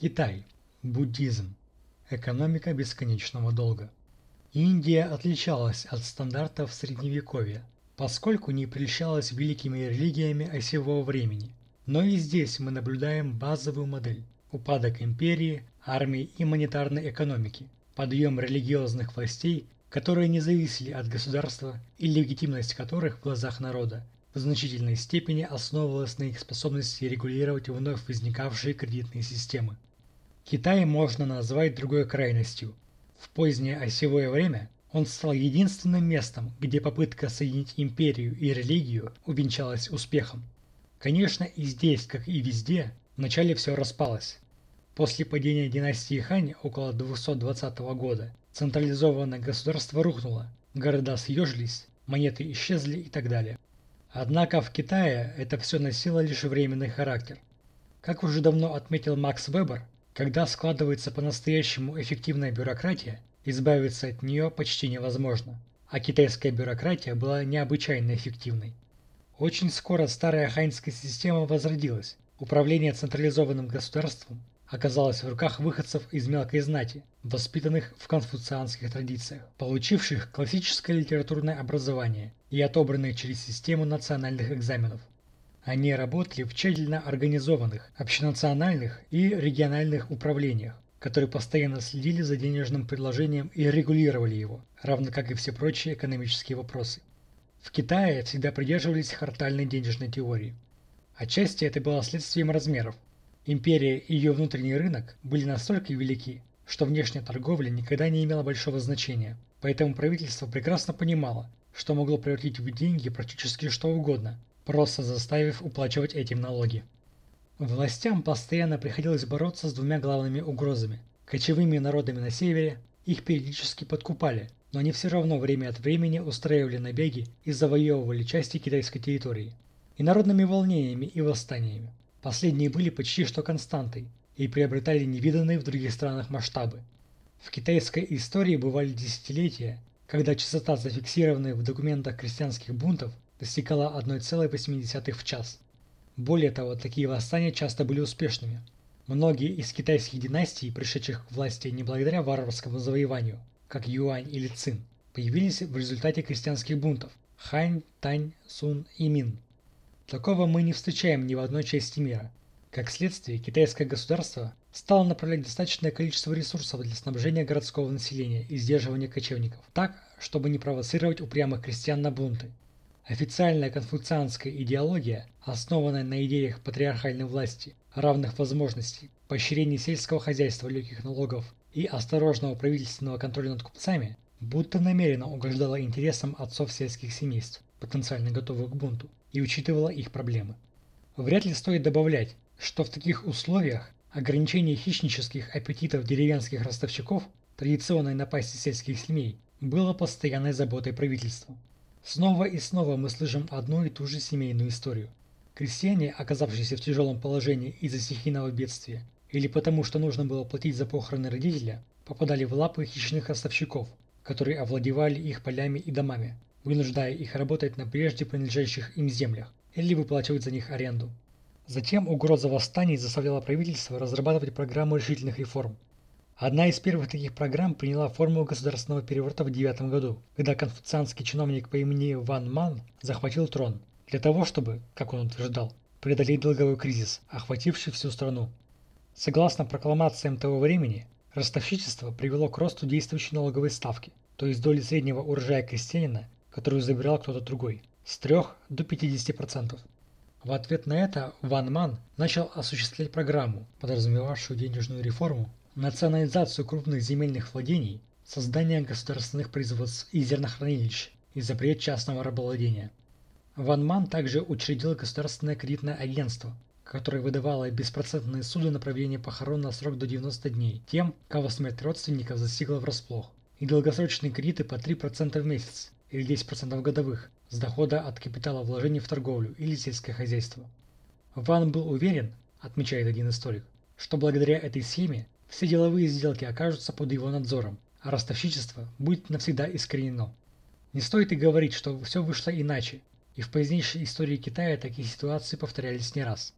Китай. Буддизм. Экономика бесконечного долга. Индия отличалась от стандартов средневековья, поскольку не прельщалась великими религиями осевого времени. Но и здесь мы наблюдаем базовую модель – упадок империи, армии и монетарной экономики, подъем религиозных властей, которые не зависели от государства и легитимность которых в глазах народа в значительной степени основывалась на их способности регулировать вновь возникавшие кредитные системы. Китай можно назвать другой крайностью. В позднее осевое время он стал единственным местом, где попытка соединить империю и религию увенчалась успехом. Конечно, и здесь, как и везде, вначале все распалось. После падения династии Хань около 220 года централизованное государство рухнуло, города съежились, монеты исчезли и так далее. Однако в Китае это все носило лишь временный характер. Как уже давно отметил Макс Вебер, когда складывается по-настоящему эффективная бюрократия, избавиться от нее почти невозможно, а китайская бюрократия была необычайно эффективной. Очень скоро старая ханьская система возродилась. Управление централизованным государством оказалось в руках выходцев из мелкой знати, воспитанных в конфуцианских традициях, получивших классическое литературное образование и отобранных через систему национальных экзаменов. Они работали в тщательно организованных общенациональных и региональных управлениях, которые постоянно следили за денежным предложением и регулировали его, равно как и все прочие экономические вопросы. В Китае всегда придерживались хартальной денежной теории. Отчасти это было следствием размеров. Империя и ее внутренний рынок были настолько велики, что внешняя торговля никогда не имела большого значения, поэтому правительство прекрасно понимало, что могло превратить в деньги практически что угодно, просто заставив уплачивать этим налоги. Властям постоянно приходилось бороться с двумя главными угрозами. Кочевыми народами на севере их периодически подкупали, но они все равно время от времени устраивали набеги и завоевывали части китайской территории. И народными волнениями и восстаниями. Последние были почти что константой и приобретали невиданные в других странах масштабы. В китайской истории бывали десятилетия, когда частота зафиксированных в документах крестьянских бунтов достигала 1,8 в час. Более того, такие восстания часто были успешными. Многие из китайских династий, пришедших к власти не благодаря варварскому завоеванию, как Юань или Цин, появились в результате крестьянских бунтов – Хань, Тань, Сун и Мин. Такого мы не встречаем ни в одной части мира. Как следствие, китайское государство стало направлять достаточное количество ресурсов для снабжения городского населения и сдерживания кочевников, так, чтобы не провоцировать упрямых крестьян на бунты. Официальная конфуцианская идеология, основанная на идеях патриархальной власти, равных возможностей, поощрения сельского хозяйства легких налогов и осторожного правительственного контроля над купцами, будто намеренно угождала интересам отцов сельских семейств, потенциально готовых к бунту, и учитывала их проблемы. Вряд ли стоит добавлять, что в таких условиях ограничение хищнических аппетитов деревенских ростовщиков, традиционной напасти сельских семей, было постоянной заботой правительства. Снова и снова мы слышим одну и ту же семейную историю. Крестьяне, оказавшиеся в тяжелом положении из-за стихийного бедствия, или потому что нужно было платить за похороны родителя, попадали в лапы хищных ростовщиков, которые овладевали их полями и домами, вынуждая их работать на прежде принадлежащих им землях или выплачивать за них аренду. Затем угроза восстаний заставляла правительство разрабатывать программу решительных реформ, Одна из первых таких программ приняла форму государственного переворота в девятом году, когда конфуцианский чиновник по имени Ван Ман захватил трон, для того чтобы, как он утверждал, преодолеть долговой кризис, охвативший всю страну. Согласно прокламациям того времени, ростовщичество привело к росту действующей налоговой ставки, то есть доли среднего урожая крестьянина, которую забирал кто-то другой, с 3 до 50%. В ответ на это Ван Ман начал осуществлять программу, подразумевавшую денежную реформу национализацию крупных земельных владений, создание государственных производств и зернохранилищ и запрет частного рабовладения. Ван Ман также учредил государственное кредитное агентство, которое выдавало беспроцентные суды на проведение похорон на срок до 90 дней тем, кого смерть родственников застигла врасплох, и долгосрочные кредиты по 3% в месяц или 10% годовых с дохода от капитала вложений в торговлю или сельское хозяйство. Ван был уверен, отмечает один историк, что благодаря этой схеме все деловые сделки окажутся под его надзором, а ростовщичество будет навсегда искоренено. Не стоит и говорить, что все вышло иначе, и в позднейшей истории Китая такие ситуации повторялись не раз.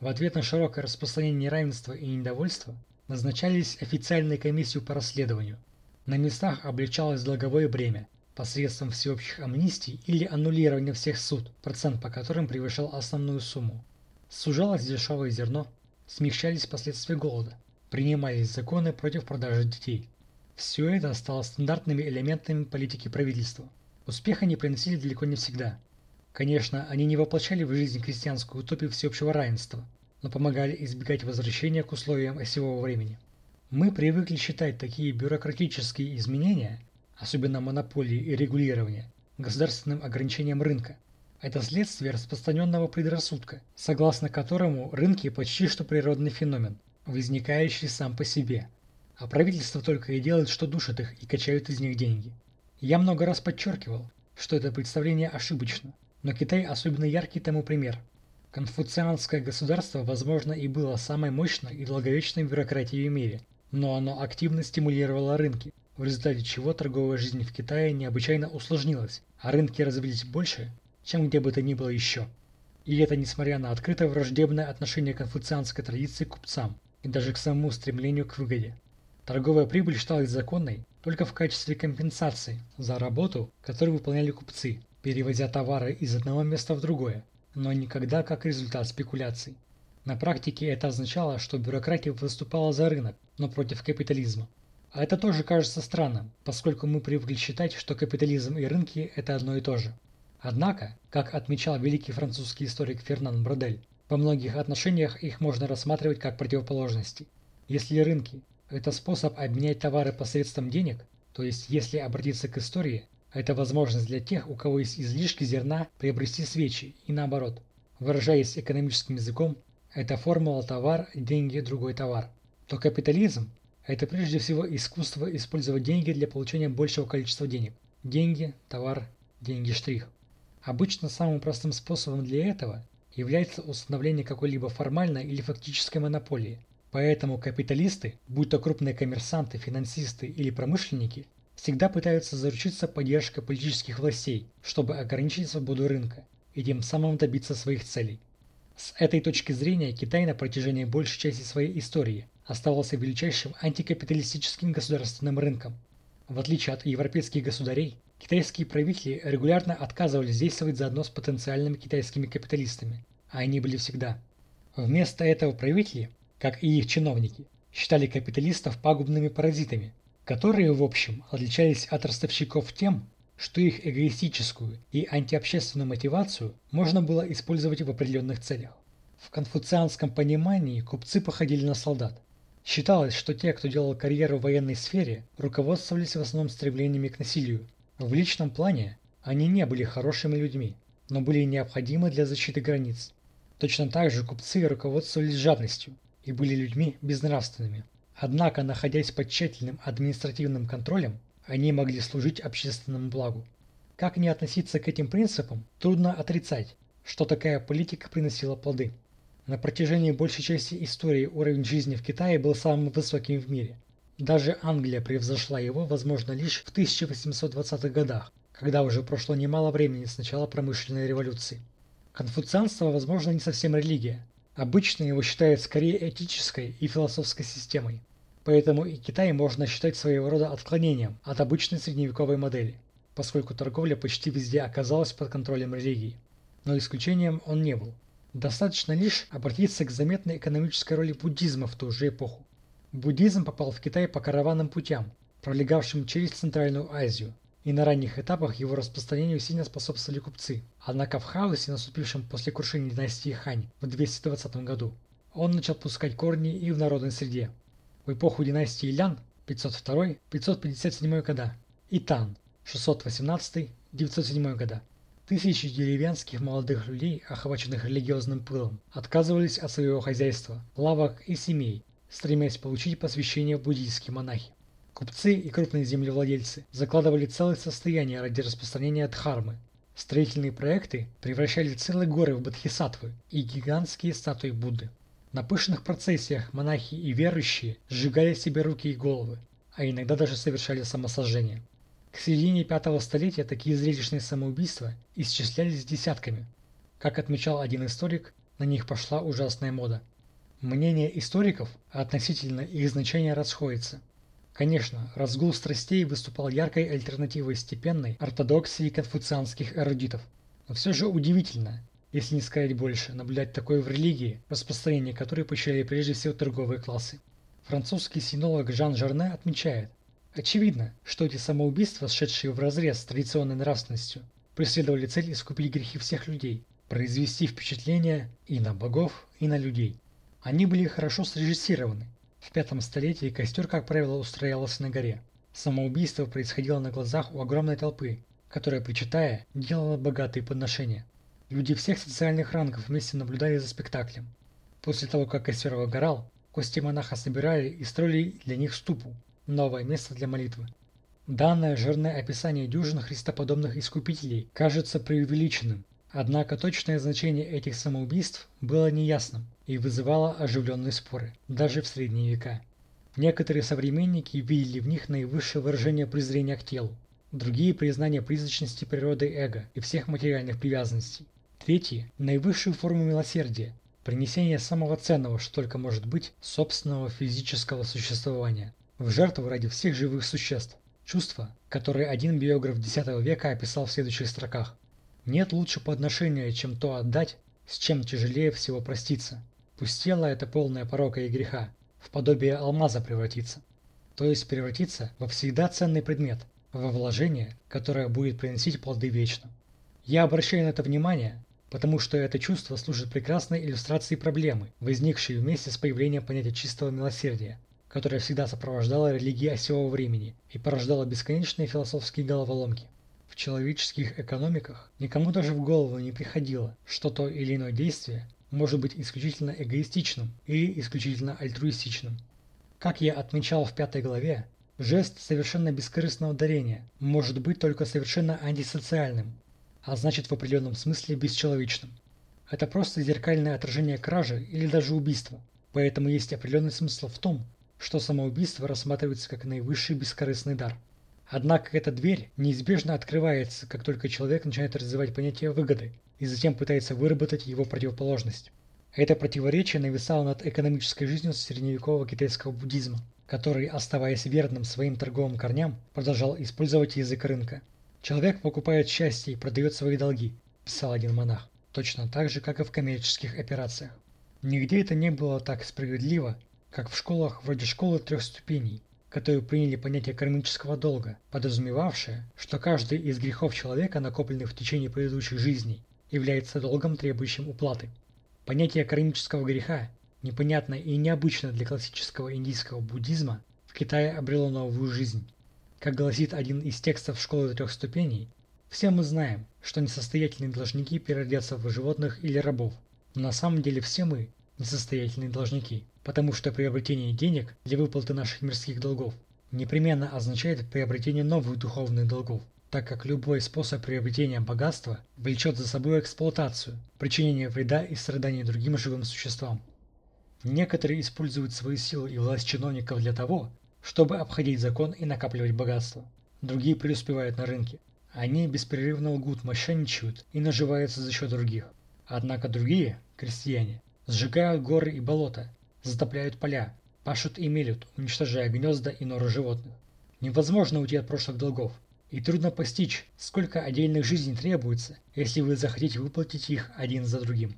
В ответ на широкое распространение неравенства и недовольства назначались официальные комиссии по расследованию. На местах облегчалось долговое бремя посредством всеобщих амнистий или аннулирования всех суд, процент по которым превышал основную сумму. Сужалось дешевое зерно, смягчались последствия голода, принимались законы против продажи детей. Все это стало стандартными элементами политики правительства. Успеха они приносили далеко не всегда. Конечно, они не воплощали в жизнь крестьянскую утопию всеобщего равенства, но помогали избегать возвращения к условиям осевого времени. Мы привыкли считать такие бюрократические изменения, особенно монополии и регулирования, государственным ограничением рынка. Это следствие распространенного предрассудка, согласно которому рынки почти что природный феномен, возникающий сам по себе, а правительство только и делает, что душит их и качают из них деньги. Я много раз подчеркивал, что это представление ошибочно, но Китай особенно яркий тому пример. Конфуцианское государство, возможно, и было самой мощной и долговечной бюрократией в мире, но оно активно стимулировало рынки, в результате чего торговая жизнь в Китае необычайно усложнилась, а рынки развились больше, чем где бы то ни было еще. И это несмотря на открыто враждебное отношение конфуцианской традиции к купцам и даже к самому стремлению к выгоде. Торговая прибыль считалась законной только в качестве компенсации за работу, которую выполняли купцы, перевозя товары из одного места в другое, но никогда как результат спекуляций. На практике это означало, что бюрократия выступала за рынок, но против капитализма. А это тоже кажется странным, поскольку мы привыкли считать, что капитализм и рынки – это одно и то же. Однако, как отмечал великий французский историк Фернан Бродель, по многих отношениях их можно рассматривать как противоположности. Если рынки – это способ обменять товары посредством денег, то есть если обратиться к истории, это возможность для тех, у кого есть излишки зерна, приобрести свечи и наоборот. Выражаясь экономическим языком, это формула товар, деньги, другой товар. То капитализм – это прежде всего искусство использовать деньги для получения большего количества денег. Деньги, товар, деньги, штрих. Обычно самым простым способом для этого является установление какой-либо формальной или фактической монополии. Поэтому капиталисты, будь то крупные коммерсанты, финансисты или промышленники, всегда пытаются заручиться поддержкой политических властей, чтобы ограничить свободу рынка и тем самым добиться своих целей. С этой точки зрения Китай на протяжении большей части своей истории оставался величайшим антикапиталистическим государственным рынком. В отличие от европейских государей, китайские правители регулярно отказывались действовать заодно с потенциальными китайскими капиталистами, а они были всегда. Вместо этого правители, как и их чиновники, считали капиталистов пагубными паразитами, которые, в общем, отличались от ростовщиков тем, что их эгоистическую и антиобщественную мотивацию можно было использовать в определенных целях. В конфуцианском понимании купцы походили на солдат. Считалось, что те, кто делал карьеру в военной сфере, руководствовались в основном стремлениями к насилию. В личном плане они не были хорошими людьми, но были необходимы для защиты границ. Точно так же купцы руководствовались жадностью и были людьми безнравственными. Однако, находясь под тщательным административным контролем, они могли служить общественному благу. Как не относиться к этим принципам, трудно отрицать, что такая политика приносила плоды. На протяжении большей части истории уровень жизни в Китае был самым высоким в мире. Даже Англия превзошла его, возможно, лишь в 1820-х годах, когда уже прошло немало времени с начала промышленной революции. Конфуцианство, возможно, не совсем религия. Обычно его считают скорее этической и философской системой. Поэтому и Китай можно считать своего рода отклонением от обычной средневековой модели, поскольку торговля почти везде оказалась под контролем религии. Но исключением он не был. Достаточно лишь обратиться к заметной экономической роли буддизма в ту же эпоху. Буддизм попал в Китай по караванным путям, пролегавшим через Центральную Азию, и на ранних этапах его распространению сильно способствовали купцы. Однако в хаосе, наступившем после крушения династии Хань в 220 году, он начал пускать корни и в народной среде, в эпоху династии Лян 502-557 года и Тан 618-907 года. Тысячи деревенских молодых людей, охваченных религиозным пылом, отказывались от своего хозяйства, лавок и семей, стремясь получить посвящение в буддийские монахи. Купцы и крупные землевладельцы закладывали целое состояние ради распространения дхармы. Строительные проекты превращали целые горы в бодхисаттвы и гигантские статуи Будды. На пышных процессиях монахи и верующие сжигали себе руки и головы, а иногда даже совершали самосожжение. К середине пятого столетия такие зрелищные самоубийства исчислялись десятками. Как отмечал один историк, на них пошла ужасная мода. Мнение историков относительно их значения расходится. Конечно, разгул страстей выступал яркой альтернативой степенной ортодоксии конфуцианских эрудитов. Но все же удивительно, если не сказать больше, наблюдать такое в религии, распространение которой поощряли прежде всего торговые классы. Французский синолог Жан Жарне отмечает, очевидно, что эти самоубийства, сшедшие в разрез с традиционной нравственностью, преследовали цель искупить грехи всех людей, произвести впечатление и на богов, и на людей. Они были хорошо срежиссированы, в пятом столетии костер, как правило, устроялся на горе. Самоубийство происходило на глазах у огромной толпы, которая, причитая, делала богатые подношения. Люди всех социальных рангов вместе наблюдали за спектаклем. После того, как костер выгорал, кости монаха собирали и строили для них ступу, новое место для молитвы. Данное жирное описание дюжин христоподобных искупителей кажется преувеличенным, однако точное значение этих самоубийств было неясным и вызывала оживленные споры, даже в средние века. Некоторые современники видели в них наивысшее выражение презрения к телу, другие – признание призрачности природы эго и всех материальных привязанностей. Третьи – наивысшую форму милосердия, принесение самого ценного, что только может быть, собственного физического существования, в жертву ради всех живых существ. Чувство, которое один биограф X века описал в следующих строках. Нет лучше подношения, чем то отдать, с чем тяжелее всего проститься. Пусть тело это полное порока и греха, в подобие алмаза превратится. То есть превратиться во всегда ценный предмет, во вложение, которое будет приносить плоды вечно. Я обращаю на это внимание, потому что это чувство служит прекрасной иллюстрацией проблемы, возникшей вместе с появлением понятия чистого милосердия, которое всегда сопровождало религии осевого времени и порождало бесконечные философские головоломки. В человеческих экономиках никому даже в голову не приходило, что то или иное действие может быть исключительно эгоистичным или исключительно альтруистичным. Как я отмечал в пятой главе, жест совершенно бескорыстного дарения может быть только совершенно антисоциальным, а значит в определенном смысле бесчеловечным. Это просто зеркальное отражение кражи или даже убийства, поэтому есть определенный смысл в том, что самоубийство рассматривается как наивысший бескорыстный дар. Однако эта дверь неизбежно открывается, как только человек начинает развивать понятие выгоды и затем пытается выработать его противоположность. Это противоречие нависало над экономической жизнью средневекового китайского буддизма, который, оставаясь верным своим торговым корням, продолжал использовать язык рынка. «Человек покупает счастье и продает свои долги», – писал один монах, точно так же, как и в коммерческих операциях. Нигде это не было так справедливо, как в школах вроде школы трех ступеней, которые приняли понятие кармического долга, подразумевавшее, что каждый из грехов человека, накопленных в течение предыдущих жизней, является долгом, требующим уплаты. Понятие кармического греха, непонятное и необычное для классического индийского буддизма, в Китае обрело новую жизнь. Как гласит один из текстов школы трех ступеней, все мы знаем, что несостоятельные должники переродятся в животных или рабов, но на самом деле все мы несостоятельные должники, потому что приобретение денег для выплаты наших мирских долгов непременно означает приобретение новых духовных долгов так как любой способ приобретения богатства влечет за собой эксплуатацию, причинение вреда и страданий другим живым существам. Некоторые используют свои силы и власть чиновников для того, чтобы обходить закон и накапливать богатство. Другие преуспевают на рынке. Они беспрерывно лгут, мошенничают и наживаются за счет других. Однако другие, крестьяне, сжигают горы и болота, затопляют поля, пашут и мелют, уничтожая гнезда и норы животных. Невозможно уйти от прошлых долгов, и трудно постичь, сколько отдельных жизней требуется, если вы захотите выплатить их один за другим.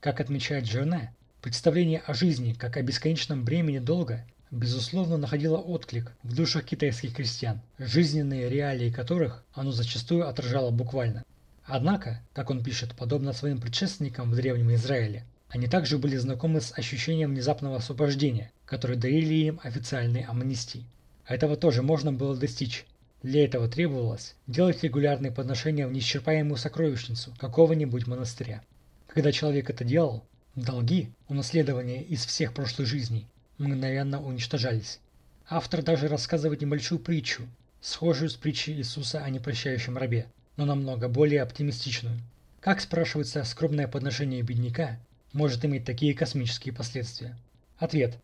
Как отмечает Жерне, представление о жизни как о бесконечном бремени долга безусловно находило отклик в душах китайских крестьян, жизненные реалии которых оно зачастую отражало буквально. Однако, как он пишет, подобно своим предшественникам в Древнем Израиле, они также были знакомы с ощущением внезапного освобождения, которое дарили им официальные амнистии. Этого тоже можно было достичь, для этого требовалось делать регулярные подношения в неисчерпаемую сокровищницу какого-нибудь монастыря. Когда человек это делал, долги, унаследования из всех прошлых жизней, мгновенно уничтожались. Автор даже рассказывает небольшую притчу, схожую с притчей Иисуса о непрощающем рабе, но намного более оптимистичную. Как спрашивается, скромное подношение бедняка может иметь такие космические последствия? Ответ.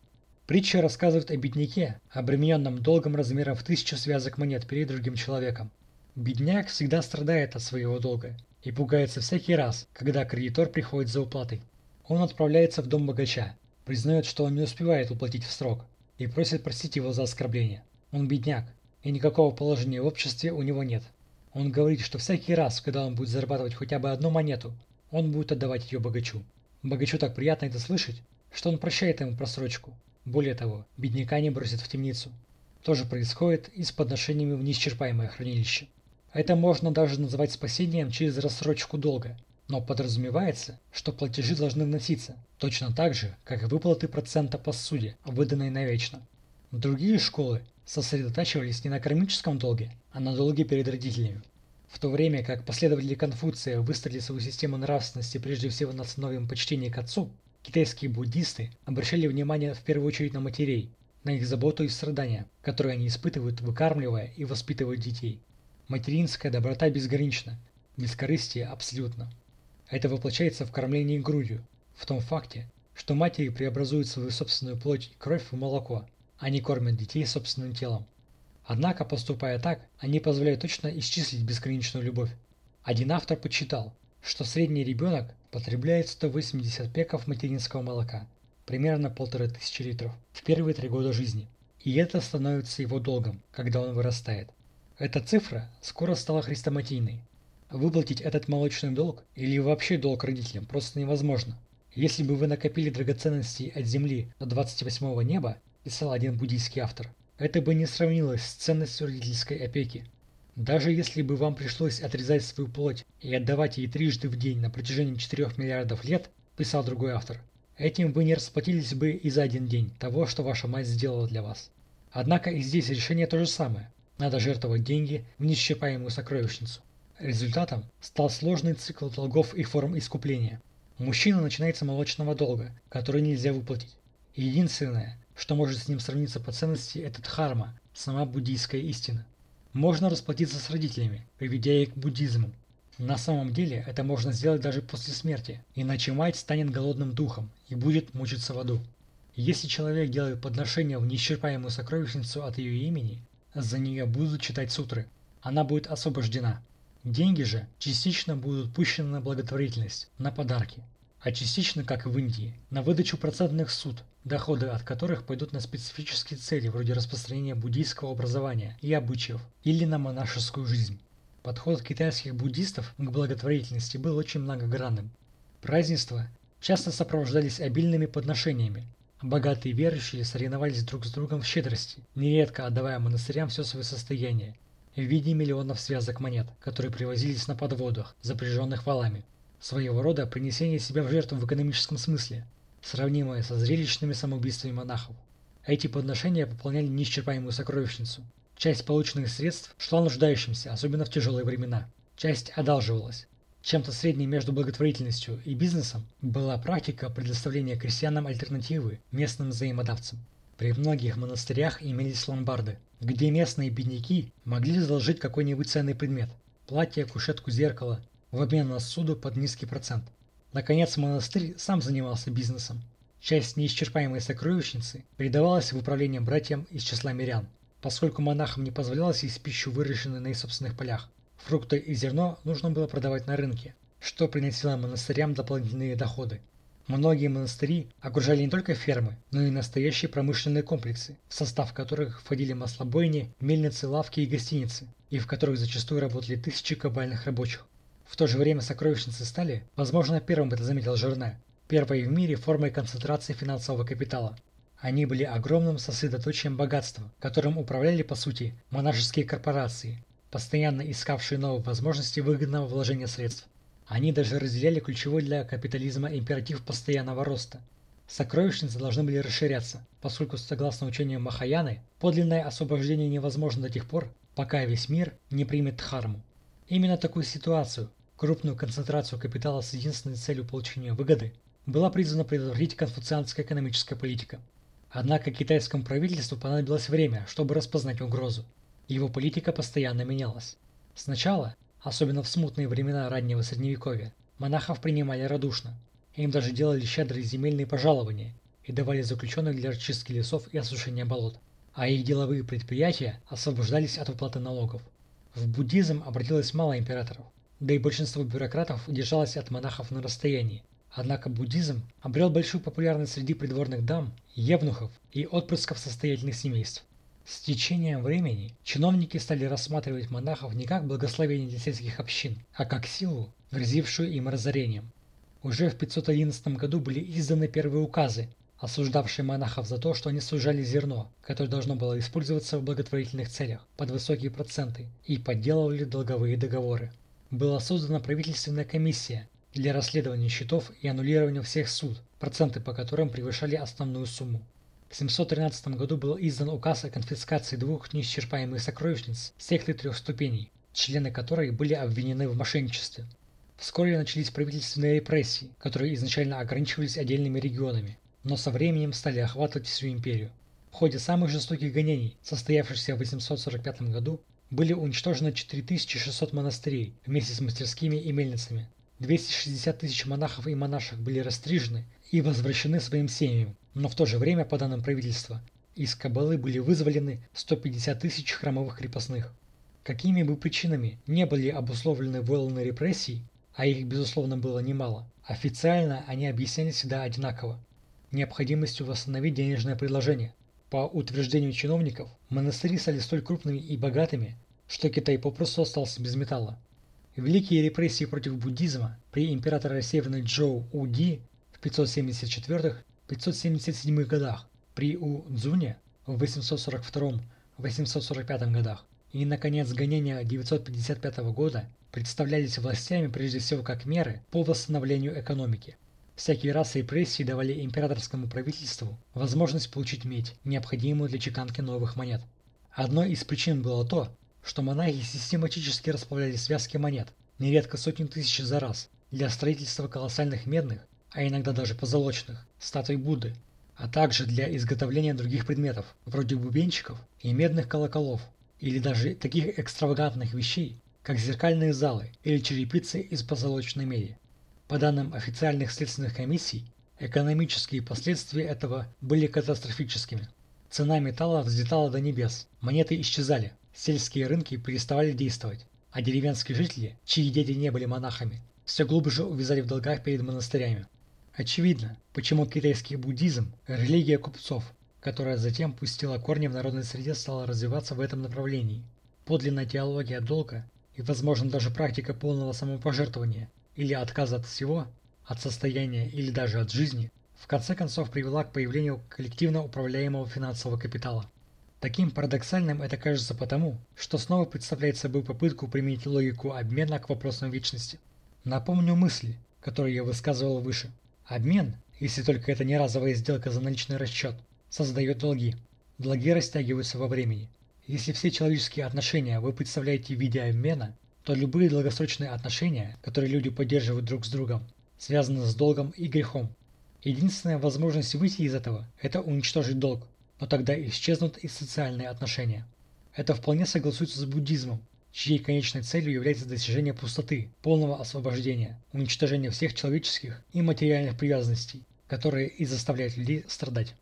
Притча рассказывает о бедняке, обремененном долгом размером в тысячу связок монет перед другим человеком. Бедняк всегда страдает от своего долга и пугается всякий раз, когда кредитор приходит за уплатой. Он отправляется в дом богача, признает, что он не успевает уплатить в срок, и просит простить его за оскорбление. Он бедняк, и никакого положения в обществе у него нет. Он говорит, что всякий раз, когда он будет зарабатывать хотя бы одну монету, он будет отдавать ее богачу. Богачу так приятно это слышать, что он прощает ему просрочку. Более того, бедняка не бросит в темницу. То же происходит и с подношениями в неисчерпаемое хранилище. Это можно даже называть спасением через рассрочку долга, но подразумевается, что платежи должны вноситься, точно так же, как и выплаты процента по суде, выданной навечно. Другие школы сосредотачивались не на кармическом долге, а на долге перед родителями. В то время как последователи Конфуция выстроили свою систему нравственности прежде всего на основе почтения к отцу, китайские буддисты обращали внимание в первую очередь на матерей, на их заботу и страдания, которые они испытывают, выкармливая и воспитывая детей. Материнская доброта безгранична, бескорыстие абсолютно. Это воплощается в кормлении грудью, в том факте, что матери преобразуют свою собственную плоть и кровь в молоко, они кормят детей собственным телом. Однако, поступая так, они позволяют точно исчислить бесконечную любовь. Один автор подсчитал, что средний ребенок потребляет 180 пеков материнского молока, примерно полторы тысячи литров, в первые три года жизни. И это становится его долгом, когда он вырастает. Эта цифра скоро стала хрестоматийной. Выплатить этот молочный долг или вообще долг родителям просто невозможно. Если бы вы накопили драгоценности от земли до 28-го неба, писал один буддийский автор, это бы не сравнилось с ценностью родительской опеки. Даже если бы вам пришлось отрезать свою плоть и отдавать ей трижды в день на протяжении 4 миллиардов лет, писал другой автор, этим вы не расплатились бы и за один день того, что ваша мать сделала для вас. Однако и здесь решение то же самое. Надо жертвовать деньги в неисчерпаемую сокровищницу. Результатом стал сложный цикл долгов и форм искупления. Мужчина начинается молочного долга, который нельзя выплатить. единственное, что может с ним сравниться по ценности, это дхарма, сама буддийская истина. Можно расплатиться с родителями, приведя их к буддизму. На самом деле это можно сделать даже после смерти, иначе мать станет голодным духом и будет мучиться в аду. Если человек делает подношение в неисчерпаемую сокровищницу от ее имени, за нее будут читать сутры. Она будет освобождена. Деньги же частично будут пущены на благотворительность, на подарки а частично, как и в Индии, на выдачу процентных суд, доходы от которых пойдут на специфические цели вроде распространения буддийского образования и обычаев или на монашескую жизнь. Подход китайских буддистов к благотворительности был очень многогранным. Празднества часто сопровождались обильными подношениями. Богатые верующие соревновались друг с другом в щедрости, нередко отдавая монастырям все свое состояние в виде миллионов связок монет, которые привозились на подводах, запряженных валами своего рода принесение себя в жертву в экономическом смысле, сравнимое со зрелищными самоубийствами монахов. Эти подношения пополняли неисчерпаемую сокровищницу. Часть полученных средств шла нуждающимся, особенно в тяжелые времена. Часть одалживалась. Чем-то средним между благотворительностью и бизнесом была практика предоставления крестьянам альтернативы местным взаимодавцам. При многих монастырях имелись ломбарды, где местные бедняки могли заложить какой-нибудь ценный предмет – платье, кушетку, зеркало в обмен на суду под низкий процент. Наконец, монастырь сам занимался бизнесом. Часть неисчерпаемой сокровищницы передавалась в управление братьям из числа мирян, поскольку монахам не позволялось есть пищу, выращенную на их собственных полях. Фрукты и зерно нужно было продавать на рынке, что приносило монастырям дополнительные доходы. Многие монастыри окружали не только фермы, но и настоящие промышленные комплексы, в состав которых входили маслобойни, мельницы, лавки и гостиницы, и в которых зачастую работали тысячи кабальных рабочих. В то же время сокровищницы стали, возможно, первым это заметил Жерне, первой в мире формой концентрации финансового капитала. Они были огромным сосредоточием богатства, которым управляли, по сути, монашеские корпорации, постоянно искавшие новые возможности выгодного вложения средств. Они даже разделяли ключевой для капитализма императив постоянного роста. Сокровищницы должны были расширяться, поскольку, согласно учению Махаяны, подлинное освобождение невозможно до тех пор, пока весь мир не примет дхарму. Именно такую ситуацию, крупную концентрацию капитала с единственной целью получения выгоды, была призвана предотвратить конфуцианская экономическая политика. Однако китайскому правительству понадобилось время, чтобы распознать угрозу. Его политика постоянно менялась. Сначала, особенно в смутные времена раннего средневековья, монахов принимали радушно. Им даже делали щедрые земельные пожалования и давали заключенных для очистки лесов и осушения болот. А их деловые предприятия освобождались от уплаты налогов. В буддизм обратилось мало императоров, да и большинство бюрократов держалось от монахов на расстоянии, Однако буддизм обрел большую популярность среди придворных дам, евнухов и отпрысков состоятельных семейств. С течением времени чиновники стали рассматривать монахов не как благословение для сельских общин, а как силу, грозившую им разорением. Уже в 511 году были изданы первые указы, осуждавшие монахов за то, что они сужали зерно, которое должно было использоваться в благотворительных целях под высокие проценты, и подделывали долговые договоры. Была создана правительственная комиссия, для расследования счетов и аннулирования всех суд, проценты по которым превышали основную сумму. В 713 году был издан указ о конфискации двух неисчерпаемых сокровищниц секты трех ступеней, члены которой были обвинены в мошенничестве. Вскоре начались правительственные репрессии, которые изначально ограничивались отдельными регионами, но со временем стали охватывать всю империю. В ходе самых жестоких гонений, состоявшихся в 845 году, были уничтожены 4600 монастырей вместе с мастерскими и мельницами, 260 тысяч монахов и монашек были растрижены и возвращены своим семьям, но в то же время, по данным правительства, из Кабалы были вызволены 150 тысяч храмовых крепостных. Какими бы причинами не были обусловлены волны репрессий, а их, безусловно, было немало, официально они объяснялись всегда одинаково. Необходимостью восстановить денежное предложение. По утверждению чиновников, монастыри стали столь крупными и богатыми, что Китай попросту остался без металла. Великие репрессии против буддизма при императоре Северной Джоу Уди в 574-577 годах, при У Цзуне в 842-845 годах и, наконец, гонения 955 года представлялись властями прежде всего как меры по восстановлению экономики. Всякие раз репрессии давали императорскому правительству возможность получить медь, необходимую для чеканки новых монет. Одной из причин было то, что монахи систематически расплавляли связки монет, нередко сотни тысяч за раз, для строительства колоссальных медных, а иногда даже позолоченных, статуй Будды, а также для изготовления других предметов, вроде бубенчиков и медных колоколов, или даже таких экстравагантных вещей, как зеркальные залы или черепицы из позолоченной меди. По данным официальных следственных комиссий, экономические последствия этого были катастрофическими. Цена металла взлетала до небес, монеты исчезали, Сельские рынки переставали действовать, а деревенские жители, чьи дети не были монахами, все глубже увязали в долгах перед монастырями. Очевидно, почему китайский буддизм, религия купцов, которая затем пустила корни в народной среде, стала развиваться в этом направлении. Подлинная теология долга и, возможно, даже практика полного самопожертвования или отказа от всего, от состояния или даже от жизни, в конце концов привела к появлению коллективно управляемого финансового капитала. Таким парадоксальным это кажется потому, что снова представляет собой попытку применить логику обмена к вопросам вечности. Напомню мысли, которые я высказывал выше. Обмен, если только это не разовая сделка за наличный расчет, создает долги. Долги растягиваются во времени. Если все человеческие отношения вы представляете в виде обмена, то любые долгосрочные отношения, которые люди поддерживают друг с другом, связаны с долгом и грехом. Единственная возможность выйти из этого – это уничтожить долг но тогда исчезнут и социальные отношения. Это вполне согласуется с буддизмом, чьей конечной целью является достижение пустоты, полного освобождения, уничтожение всех человеческих и материальных привязанностей, которые и заставляют людей страдать.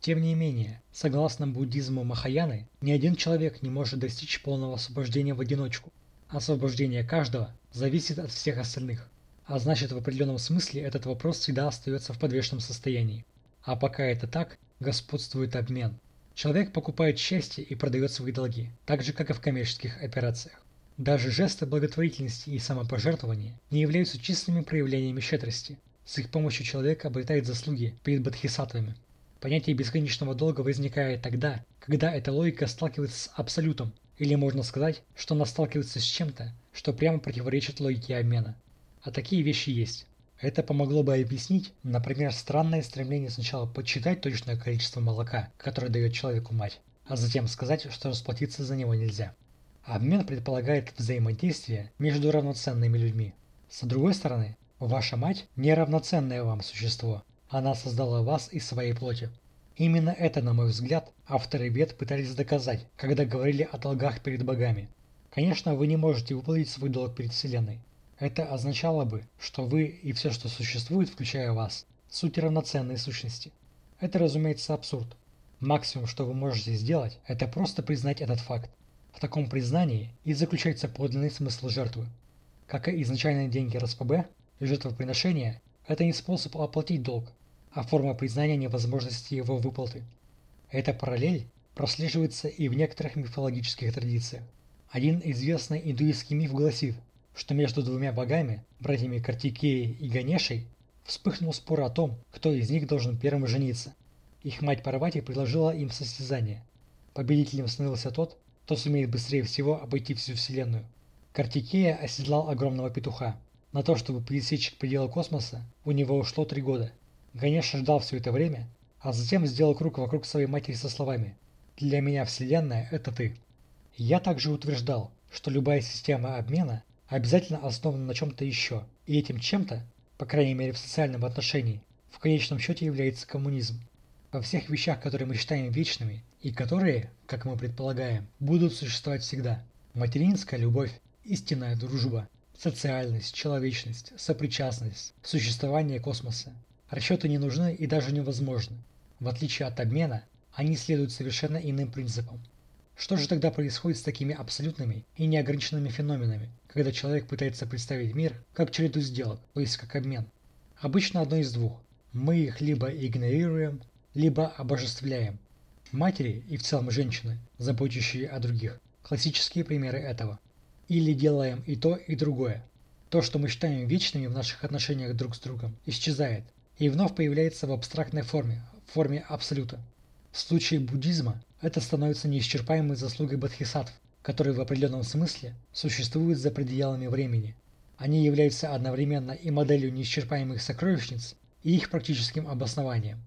Тем не менее, согласно буддизму Махаяны, ни один человек не может достичь полного освобождения в одиночку. Освобождение каждого зависит от всех остальных. А значит, в определенном смысле этот вопрос всегда остается в подвешенном состоянии. А пока это так, господствует обмен. Человек покупает счастье и продает свои долги, так же, как и в коммерческих операциях. Даже жесты благотворительности и самопожертвования не являются чистыми проявлениями щедрости. С их помощью человек обретает заслуги перед бодхисаттвами. Понятие бесконечного долга возникает тогда, когда эта логика сталкивается с абсолютом, или можно сказать, что она сталкивается с чем-то, что прямо противоречит логике обмена. А такие вещи есть. Это помогло бы объяснить, например, странное стремление сначала подсчитать точное количество молока, которое дает человеку мать, а затем сказать, что расплатиться за него нельзя. Обмен предполагает взаимодействие между равноценными людьми. С другой стороны, ваша мать – неравноценное вам существо. Она создала вас из своей плоти. Именно это, на мой взгляд, авторы Вет пытались доказать, когда говорили о долгах перед богами. Конечно, вы не можете выплатить свой долг перед Вселенной, это означало бы, что вы и все, что существует, включая вас, суть равноценной сущности. Это, разумеется, абсурд. Максимум, что вы можете сделать, это просто признать этот факт. В таком признании и заключается подлинный смысл жертвы. Как и изначальные деньги РСПБ, жертвоприношение – это не способ оплатить долг, а форма признания невозможности его выплаты. Эта параллель прослеживается и в некоторых мифологических традициях. Один известный индуистский миф гласит, что между двумя богами, братьями Картикеей и Ганешей, вспыхнул спор о том, кто из них должен первым жениться. Их мать Парвати предложила им состязание. Победителем становился тот, кто сумеет быстрее всего обойти всю Вселенную. Картикея оседлал огромного петуха. На то, чтобы пересечь пределы космоса, у него ушло три года. Ганеша ждал все это время, а затем сделал круг вокруг своей матери со словами «Для меня Вселенная – это ты». Я также утверждал, что любая система обмена обязательно основана на чем-то еще, и этим чем-то, по крайней мере в социальном отношении, в конечном счете является коммунизм. Во всех вещах, которые мы считаем вечными, и которые, как мы предполагаем, будут существовать всегда. Материнская любовь, истинная дружба, социальность, человечность, сопричастность, существование космоса. Расчеты не нужны и даже невозможны. В отличие от обмена, они следуют совершенно иным принципам. Что же тогда происходит с такими абсолютными и неограниченными феноменами, когда человек пытается представить мир как череду сделок, то есть как обмен? Обычно одно из двух. Мы их либо игнорируем, либо обожествляем. Матери и в целом женщины, заботящие о других, классические примеры этого. Или делаем и то, и другое. То, что мы считаем вечными в наших отношениях друг с другом, исчезает и вновь появляется в абстрактной форме, в форме абсолюта. В случае буддизма это становится неисчерпаемой заслугой бодхисаттв, которые в определенном смысле существуют за пределами времени. Они являются одновременно и моделью неисчерпаемых сокровищниц, и их практическим обоснованием.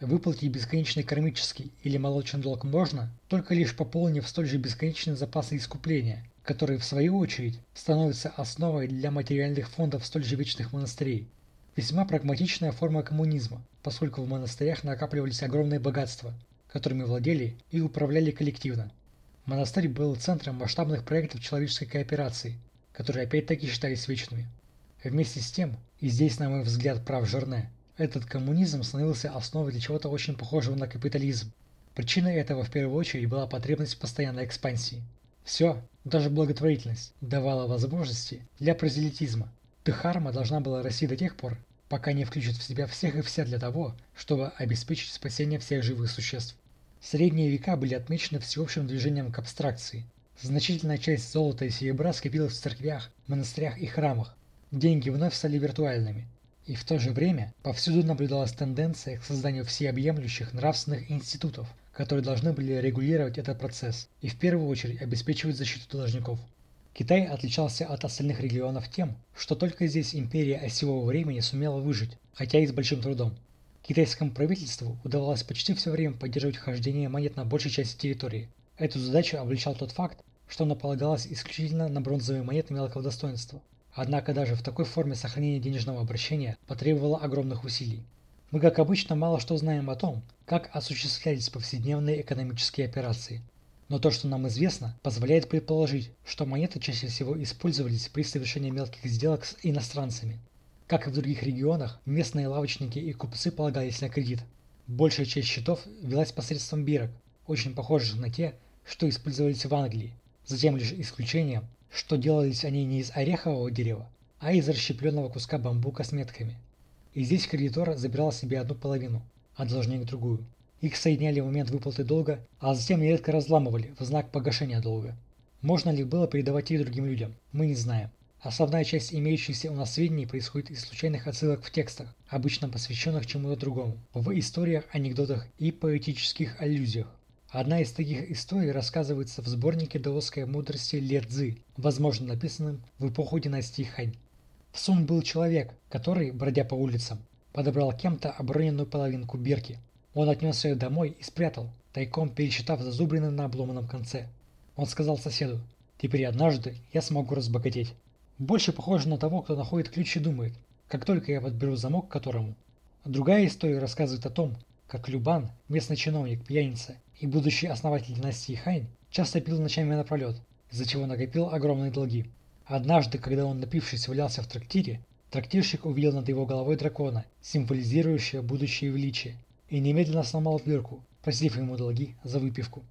Выплатить бесконечный кармический или молочный долг можно, только лишь пополнив столь же бесконечные запасы искупления, которые в свою очередь становятся основой для материальных фондов столь же вечных монастырей. Весьма прагматичная форма коммунизма, поскольку в монастырях накапливались огромные богатства, которыми владели и управляли коллективно. Монастырь был центром масштабных проектов человеческой кооперации, которые опять-таки считались вечными. Вместе с тем, и здесь, на мой взгляд, прав Жерне, этот коммунизм становился основой для чего-то очень похожего на капитализм. Причиной этого в первую очередь была потребность в постоянной экспансии. Все, даже благотворительность, давала возможности для прозелитизма. Дхарма должна была расти до тех пор, пока не включит в себя всех и вся для того, чтобы обеспечить спасение всех живых существ. Средние века были отмечены всеобщим движением к абстракции. Значительная часть золота и серебра скопилась в церквях, монастырях и храмах. Деньги вновь стали виртуальными. И в то же время повсюду наблюдалась тенденция к созданию всеобъемлющих нравственных институтов, которые должны были регулировать этот процесс и в первую очередь обеспечивать защиту должников. Китай отличался от остальных регионов тем, что только здесь империя осевого времени сумела выжить, хотя и с большим трудом. Китайскому правительству удавалось почти все время поддерживать хождение монет на большей части территории. Эту задачу облегчал тот факт, что она полагалась исключительно на бронзовые монеты мелкого достоинства, Однако даже в такой форме сохранение денежного обращения потребовало огромных усилий. Мы, как обычно, мало что знаем о том, как осуществлялись повседневные экономические операции. Но то, что нам известно, позволяет предположить, что монеты чаще всего использовались при совершении мелких сделок с иностранцами. Как и в других регионах, местные лавочники и купцы полагались на кредит. Большая часть счетов велась посредством бирок, очень похожих на те, что использовались в Англии. Затем лишь исключением что делались они не из орехового дерева, а из расщепленного куска бамбука с метками. И здесь кредитор забирал себе одну половину, а должник другую. Их соединяли в момент выплаты долга, а затем нередко разламывали в знак погашения долга. Можно ли было передавать их другим людям, мы не знаем. Основная часть имеющихся у нас сведений происходит из случайных отсылок в текстах, обычно посвященных чему-то другому, в историях, анекдотах и поэтических аллюзиях. Одна из таких историй рассказывается в сборнике даосской мудрости Ле Цзы, возможно написанном в эпоху династии Хань. Сун был человек, который, бродя по улицам, подобрал кем-то оброненную половинку бирки. Он отнес ее домой и спрятал, тайком пересчитав зазубрины на обломанном конце. Он сказал соседу, «Теперь однажды я смогу разбогатеть». Больше похоже на того, кто находит ключ и думает, как только я подберу замок к которому. Другая история рассказывает о том, как Любан, местный чиновник, пьяница и будущий основатель династии Хань, часто пил ночами напролет, из-за чего накопил огромные долги. Однажды, когда он напившись валялся в трактире, трактирщик увидел над его головой дракона, символизирующего будущее величие, и немедленно сломал дверку, простив ему долги за выпивку.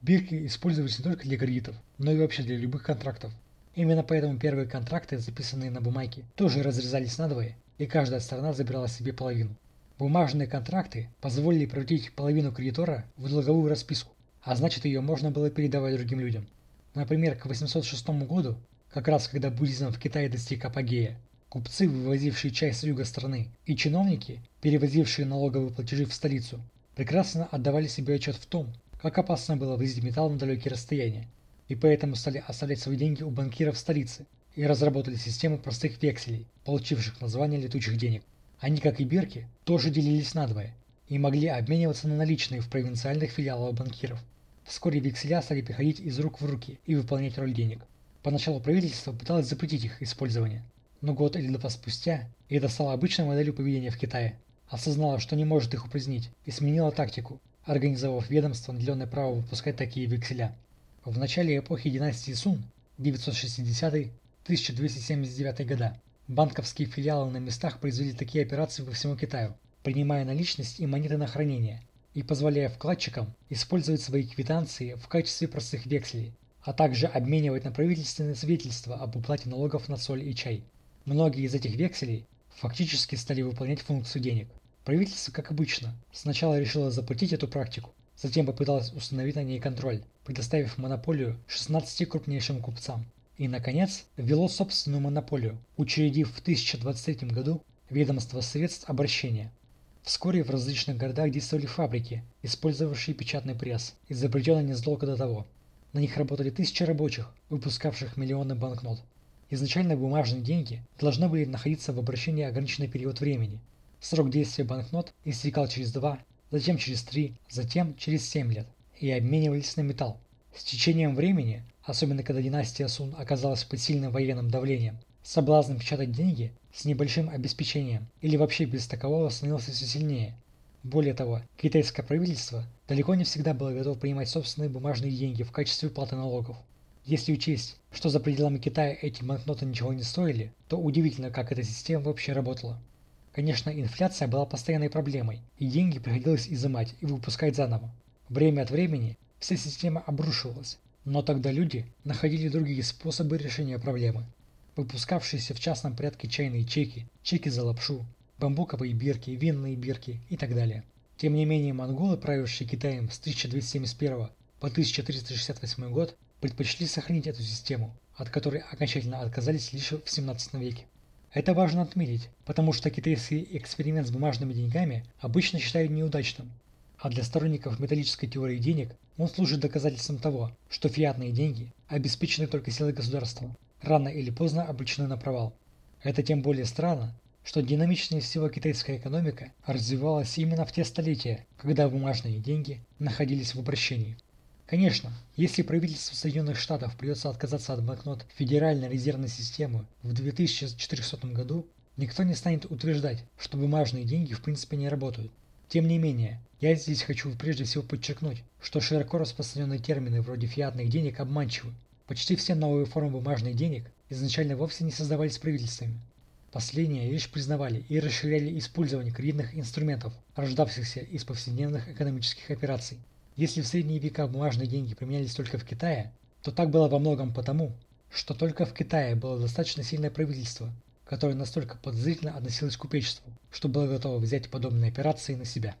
Бирки использовались не только для кредитов, но и вообще для любых контрактов. Именно поэтому первые контракты, записанные на бумаге, тоже разрезались надвое и каждая сторона забирала себе половину. Бумажные контракты позволили превратить половину кредитора в долговую расписку, а значит ее можно было передавать другим людям. Например, к 806 году, как раз когда буддизм в Китае достиг апогея, купцы, вывозившие чай с юга страны, и чиновники, перевозившие налоговые платежи в столицу, прекрасно отдавали себе отчет в том, как опасно было возить металл на далекие расстояния, и поэтому стали оставлять свои деньги у банкиров в столице и разработали систему простых векселей, получивших название летучих денег. Они, как и бирки, тоже делились надвое и могли обмениваться на наличные в провинциальных филиалах банкиров. Вскоре векселя стали переходить из рук в руки и выполнять роль денег. Поначалу правительство пыталось запретить их использование, но год или два спустя, это стало обычной моделью поведения в Китае, осознала, что не может их упразднить, и сменила тактику, организовав ведомство, наделенное право выпускать такие векселя. В начале эпохи династии Сун, 960-1279 года, Банковские филиалы на местах произвели такие операции по всему Китаю, принимая наличность и монеты на хранение, и позволяя вкладчикам использовать свои квитанции в качестве простых векселей, а также обменивать на правительственные свидетельства об уплате налогов на соль и чай. Многие из этих векселей фактически стали выполнять функцию денег. Правительство, как обычно, сначала решило запретить эту практику, затем попыталось установить на ней контроль, предоставив монополию 16 крупнейшим купцам. И, наконец, ввело собственную монополию, учредив в 1023 году ведомство средств обращения. Вскоре в различных городах действовали фабрики, использовавшие печатный пресс, изобретенный незадолго до того. На них работали тысячи рабочих, выпускавших миллионы банкнот. Изначально бумажные деньги должны были находиться в обращении ограниченный период времени. Срок действия банкнот истекал через 2, затем через 3, затем через 7 лет и обменивались на металл. С течением времени особенно когда династия Сун оказалась под сильным военным давлением. Соблазн печатать деньги с небольшим обеспечением или вообще без такового становился все сильнее. Более того, китайское правительство далеко не всегда было готово принимать собственные бумажные деньги в качестве платы налогов. Если учесть, что за пределами Китая эти банкноты ничего не стоили, то удивительно, как эта система вообще работала. Конечно, инфляция была постоянной проблемой, и деньги приходилось изымать и выпускать заново. Время от времени вся система обрушивалась, но тогда люди находили другие способы решения проблемы. Выпускавшиеся в частном порядке чайные чеки, чеки за лапшу, бамбуковые бирки, винные бирки и так далее. Тем не менее, монголы, правившие Китаем с 1271 по 1368 год, предпочли сохранить эту систему, от которой окончательно отказались лишь в 17 веке. Это важно отметить, потому что китайский эксперимент с бумажными деньгами обычно считают неудачным, а для сторонников металлической теории денег он служит доказательством того, что фиатные деньги обеспечены только силой государства, рано или поздно обречены на провал. Это тем более странно, что динамичная всего китайская экономика развивалась именно в те столетия, когда бумажные деньги находились в обращении. Конечно, если правительству Соединенных Штатов придется отказаться от банкнот Федеральной резервной системы в 2400 году, никто не станет утверждать, что бумажные деньги в принципе не работают. Тем не менее, я здесь хочу прежде всего подчеркнуть, что широко распространенные термины вроде фиатных денег обманчивы. Почти все новые формы бумажных денег изначально вовсе не создавались правительствами. Последние лишь признавали и расширяли использование кредитных инструментов, рождавшихся из повседневных экономических операций. Если в средние века бумажные деньги применялись только в Китае, то так было во многом потому, что только в Китае было достаточно сильное правительство, которое настолько подозрительно относилось к купечеству, что было готово взять подобные операции на себя.